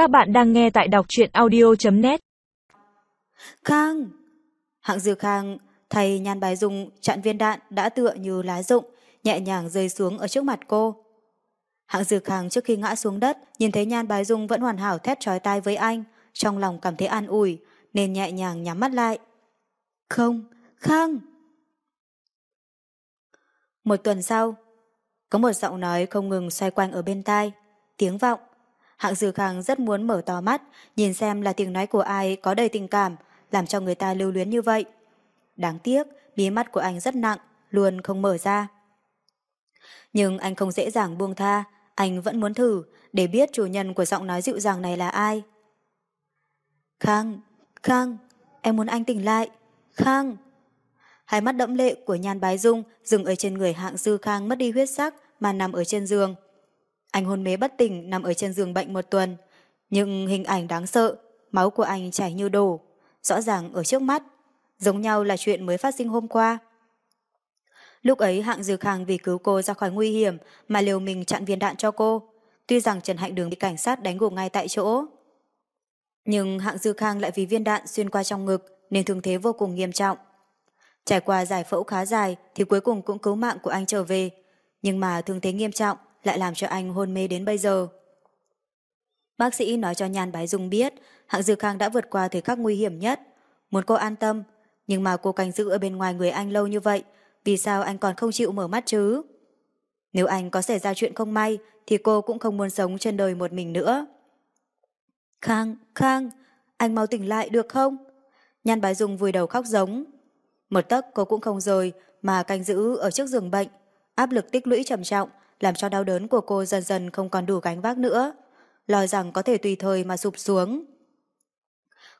Các bạn đang nghe tại đọc truyện audio.net Khang! Hạng dư khang thầy nhan bài dung chặn viên đạn đã tựa như lá rụng, nhẹ nhàng rơi xuống ở trước mặt cô. Hạng dư khang trước khi ngã xuống đất, nhìn thấy nhan bài dung vẫn hoàn hảo thét trói tai với anh, trong lòng cảm thấy an ủi, nên nhẹ nhàng nhắm mắt lại. Không, Khang! Một tuần sau, có một giọng nói không ngừng xoay quanh ở bên tai, tiếng vọng. Hạng Dư Khang rất muốn mở to mắt, nhìn xem là tiếng nói của ai có đầy tình cảm, làm cho người ta lưu luyến như vậy. Đáng tiếc, bí mắt của anh rất nặng, luôn không mở ra. Nhưng anh không dễ dàng buông tha, anh vẫn muốn thử, để biết chủ nhân của giọng nói dịu dàng này là ai. Khang, Khang, em muốn anh tỉnh lại. Khang! Hai mắt đẫm lệ của nhan bái dung dừng ở trên người hạng dư khang mất đi huyết sắc mà nằm ở trên giường. Anh hôn mế bất tỉnh nằm ở trên giường bệnh một tuần. Nhưng hình ảnh đáng sợ, máu của anh chảy như đổ, rõ ràng ở trước mắt, giống nhau là chuyện mới phát sinh hôm qua. Lúc ấy hạng dư khang vì cứu cô ra khỏi nguy hiểm mà liều mình chặn viên đạn cho cô. Tuy rằng Trần Hạnh Đường bị cảnh sát đánh gục ngay tại chỗ. Nhưng hạng dư khang lại vì viên đạn xuyên qua trong ngực nên thương thế vô cùng nghiêm trọng. Trải qua giải phẫu khá dài thì cuối cùng cũng cứu mạng của anh trở về. Nhưng mà thương thế nghiêm trọng lại làm cho anh hôn mê đến bây giờ. Bác sĩ nói cho Nhan Bái Dung biết Hạng Dư Khang đã vượt qua thời khắc nguy hiểm nhất. Muốn cô an tâm, nhưng mà cô canh giữ ở bên ngoài người anh lâu như vậy, vì sao anh còn không chịu mở mắt chứ? Nếu anh có xảy ra chuyện không may, thì cô cũng không muốn sống trên đời một mình nữa. Khang, Khang, anh mau tỉnh lại được không? Nhan Bái Dung vùi đầu khóc giống. Một tấc cô cũng không rời, mà canh giữ ở trước giường bệnh. Áp lực tích lũy trầm trọng, làm cho đau đớn của cô dần dần không còn đủ gánh vác nữa. Lo rằng có thể tùy thời mà sụp xuống.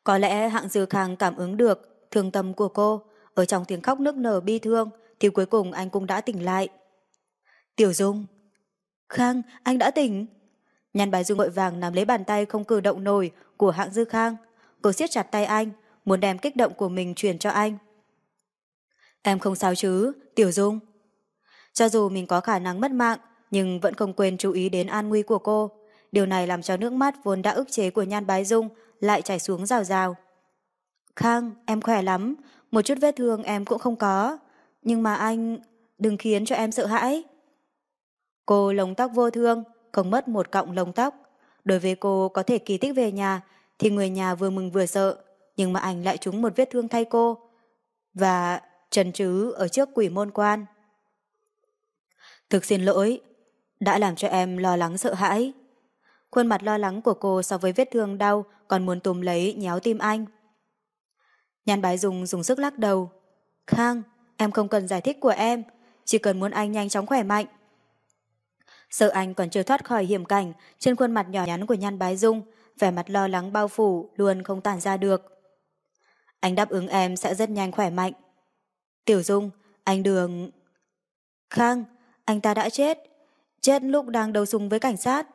Có lẽ hạng dư khang cảm ứng được thương tâm của cô, ở trong tiếng khóc nức nở bi thương, thì cuối cùng anh cũng đã tỉnh lại. Tiểu Dung Khang, anh đã tỉnh. Nhan bài Dung vội vàng nắm lấy bàn tay không cử động nổi của hạng dư khang. Cô siết chặt tay anh, muốn đem kích động của mình truyền cho anh. Em không sao chứ, Tiểu Dung. Cho dù mình có khả năng mất mạng, nhưng vẫn không quên chú ý đến an nguy của cô. Điều này làm cho nước mắt vốn đã ức chế của Nhan Bái Dung lại chảy xuống rào rào. Khang, em khỏe lắm, một chút vết thương em cũng không có. Nhưng mà anh, đừng khiến cho em sợ hãi. Cô lồng tóc vô thương, không mất một cọng lông tóc. Đối với cô có thể kỳ tích về nhà, thì người nhà vừa mừng vừa sợ, nhưng mà anh lại trúng một vết thương thay cô. Và trần trứ ở trước quỷ môn quan. Thực xin lỗi, đã làm cho em lo lắng sợ hãi. Khuôn mặt lo lắng của cô so với vết thương đau còn muốn túm lấy nhéo tim anh. Nhàn bái dùng dùng sức lắc đầu. Khang, em không cần giải thích của em, chỉ cần muốn anh nhanh chóng khỏe mạnh. Sợ anh còn chưa thoát khỏi hiểm cảnh, trên khuôn mặt nhỏ nhắn của Nhan Bái Dung, vẻ mặt lo lắng bao phủ luôn không tản ra được. Anh đáp ứng em sẽ rất nhanh khỏe mạnh. Tiểu Dung, anh Đường... Khang, anh ta đã chết. Chết lúc đang đấu súng với cảnh sát.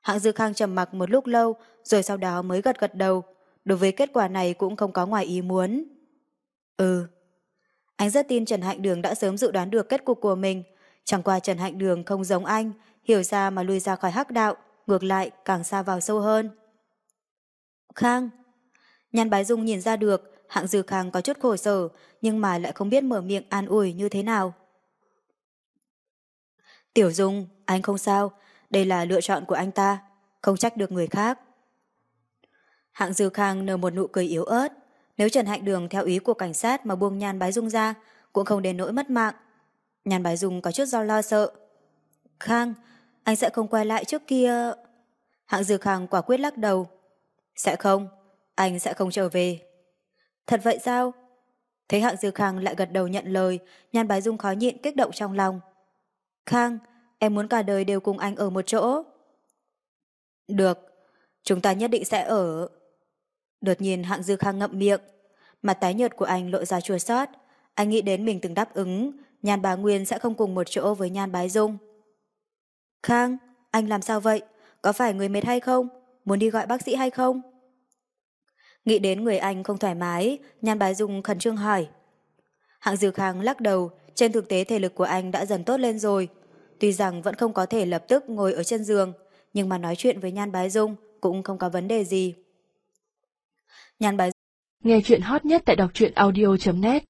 Hạng Dư Khang trầm mặc một lúc lâu, rồi sau đó mới gật gật đầu. Đối với kết quả này cũng không có ngoài ý muốn. Ừ. Anh rất tin Trần Hạnh Đường đã sớm dự đoán được kết cục của mình. Chẳng qua Trần Hạnh Đường không giống anh, hiểu ra mà lui ra khỏi hắc đạo, ngược lại càng xa vào sâu hơn. Khang. Nhan Bái Dung nhìn ra được, hạng Dư Khang có chút khổ sở, nhưng mà lại không biết mở miệng an ủi như thế nào. Tiểu Dung, anh không sao, đây là lựa chọn của anh ta, không trách được người khác. Hạng Dư Khang nở một nụ cười yếu ớt, nếu Trần Hạnh Đường theo ý của cảnh sát mà buông Nhan Bái Dung ra, cũng không đến nỗi mất mạng. Nhan Bái Dung có chút do lo sợ. Khang, anh sẽ không quay lại trước kia... Hạng Dư Khang quả quyết lắc đầu. Sẽ không, anh sẽ không trở về. Thật vậy sao? Thấy Hạng Dư Khang lại gật đầu nhận lời, Nhan Bái Dung khó nhịn kích động trong lòng. Khang, em muốn cả đời đều cùng anh ở một chỗ. Được, chúng ta nhất định sẽ ở. Đột nhiên Hạng Dư Khang ngậm miệng, mặt tái nhợt của anh lộ ra chua xót. Anh nghĩ đến mình từng đáp ứng, Nhan Bá Nguyên sẽ không cùng một chỗ với Nhan Bái Dung. Khang, anh làm sao vậy? Có phải người mệt hay không? Muốn đi gọi bác sĩ hay không? Nghĩ đến người anh không thoải mái, Nhan Bái Dung khẩn trương hỏi. Hạng Dư Khang lắc đầu, trên thực tế thể lực của anh đã dần tốt lên rồi. Tuy rằng vẫn không có thể lập tức ngồi ở trên giường, nhưng mà nói chuyện với Nhan Bái Dung cũng không có vấn đề gì. Nhan Bái Nghe chuyện hot nhất tại đọc truyện audio.net